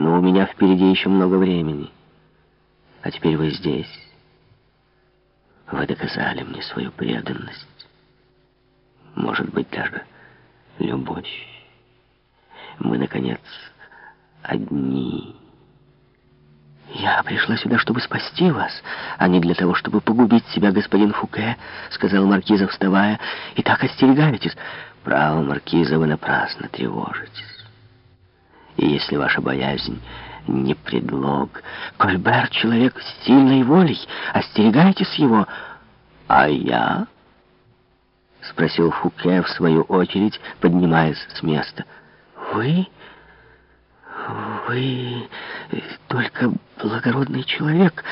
Но у меня впереди еще много времени. А теперь вы здесь. Вы доказали мне свою преданность. Может быть, даже любовь. Мы, наконец, одни. «Я пришла сюда, чтобы спасти вас, а не для того, чтобы погубить себя, господин Фуке», — сказал Маркиза, вставая. «И так остерегаетесь». «Право, Маркиза, вы напрасно тревожитесь. И если ваша боязнь не предлог. Кольбер — человек с сильной волей. Остерегайтесь его. А я? Спросил Фуке в свою очередь, поднимаясь с места. Вы? Вы только благородный человек.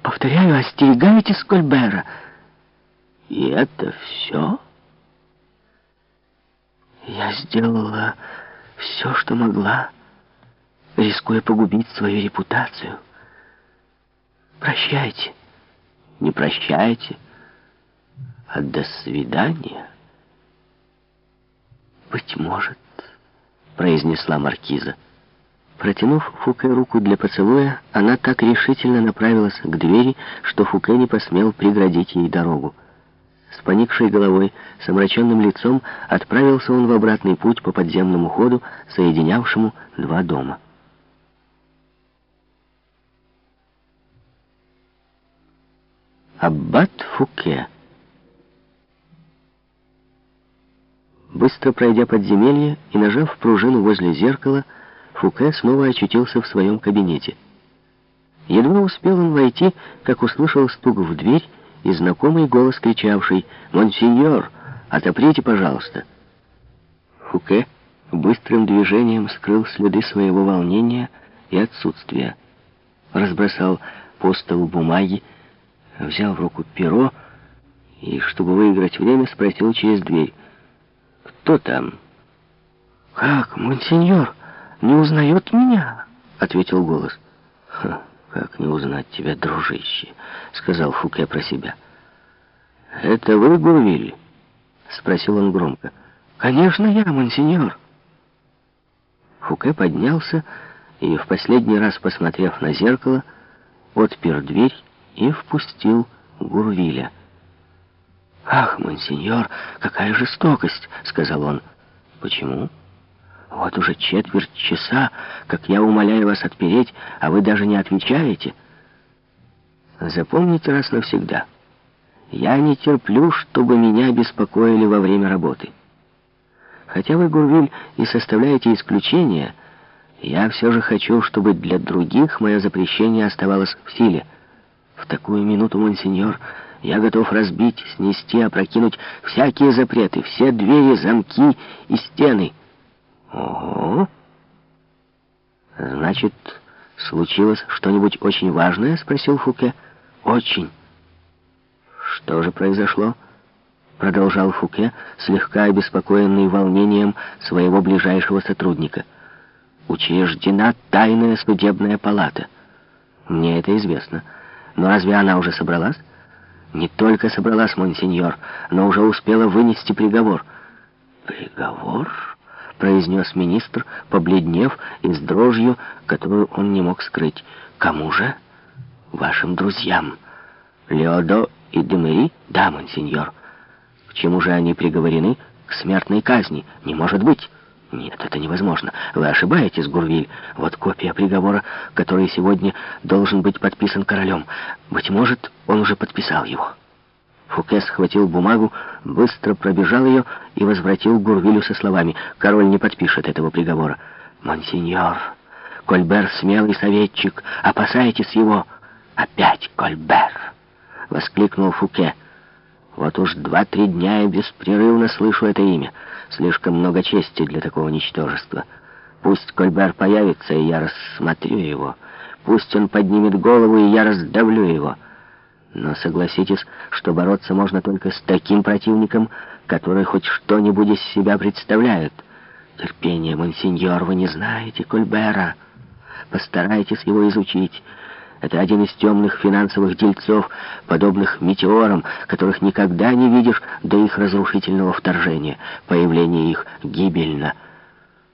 Повторяю, остерегайтесь Кольбера. И это все? Я сделала все, что могла рискуя погубить свою репутацию. Прощайте. Не прощайте, а до свидания. Быть может, произнесла маркиза. Протянув Фуке руку для поцелуя, она так решительно направилась к двери, что Фуке не посмел преградить ей дорогу. С поникшей головой, с омраченным лицом отправился он в обратный путь по подземному ходу, соединявшему два дома. Аббат Фуке. Быстро пройдя подземелье и нажав пружину возле зеркала, Фуке снова очутился в своем кабинете. Едва успел он войти, как услышал стук в дверь и знакомый голос, кричавший «Монсеньор, отоприте, пожалуйста!» Фуке быстрым движением скрыл следы своего волнения и отсутствия. Разбросал по столу бумаги, взял в руку перо и, чтобы выиграть время, спросил через дверь. «Кто там?» «Как, монсеньор, не узнает меня?» — ответил голос. «Ха, как не узнать тебя, дружище?» — сказал Фуке про себя. «Это вы, Гурвиль?» — спросил он громко. «Конечно я, монсеньор». Фуке поднялся и, в последний раз посмотрев на зеркало, отпер дверь и впустил Гурвиля. «Ах, монсеньор, какая жестокость!» — сказал он. «Почему?» «Вот уже четверть часа, как я умоляю вас отпереть, а вы даже не отвечаете». «Запомните раз навсегда. Я не терплю, чтобы меня беспокоили во время работы. Хотя вы, Гурвиль, и составляете исключение, я все же хочу, чтобы для других мое запрещение оставалось в силе». В такую минуту, монсеньор, я готов разбить, снести, опрокинуть всякие запреты, все двери, замки и стены. Ого! Значит, случилось что-нибудь очень важное? Спросил Фуке. Очень. Что же произошло? Продолжал Фуке, слегка обеспокоенный волнением своего ближайшего сотрудника. Учреждена тайная судебная палата. Мне это известно. Но разве она уже собралась? Не только собралась, монсеньор, но уже успела вынести приговор. Приговор? Произнес министр, побледнев и с дрожью, которую он не мог скрыть. Кому же? Вашим друзьям. Леодо и Демери? Да, монсеньор. К чему же они приговорены? К смертной казни. Не может быть. «Нет, это невозможно. Вы ошибаетесь, Гурвиль. Вот копия приговора, который сегодня должен быть подписан королем. Быть может, он уже подписал его». Фуке схватил бумагу, быстро пробежал ее и возвратил Гурвилю со словами «Король не подпишет этого приговора». «Монсеньор, Кольбер смелый советчик, опасайтесь его!» «Опять Кольбер!» — воскликнул Фуке. «Вот уж два-три дня я беспрерывно слышу это имя». Слишком много чести для такого ничтожества. Пусть Кольбер появится, и я рассмотрю его. Пусть он поднимет голову, и я раздавлю его. Но согласитесь, что бороться можно только с таким противником, который хоть что-нибудь из себя представляет. Терпение, монсеньор, вы не знаете Кольбера. Постарайтесь его изучить. Это один из темных финансовых дельцов, подобных метеорам, которых никогда не видишь до их разрушительного вторжения. Появление их гибельно —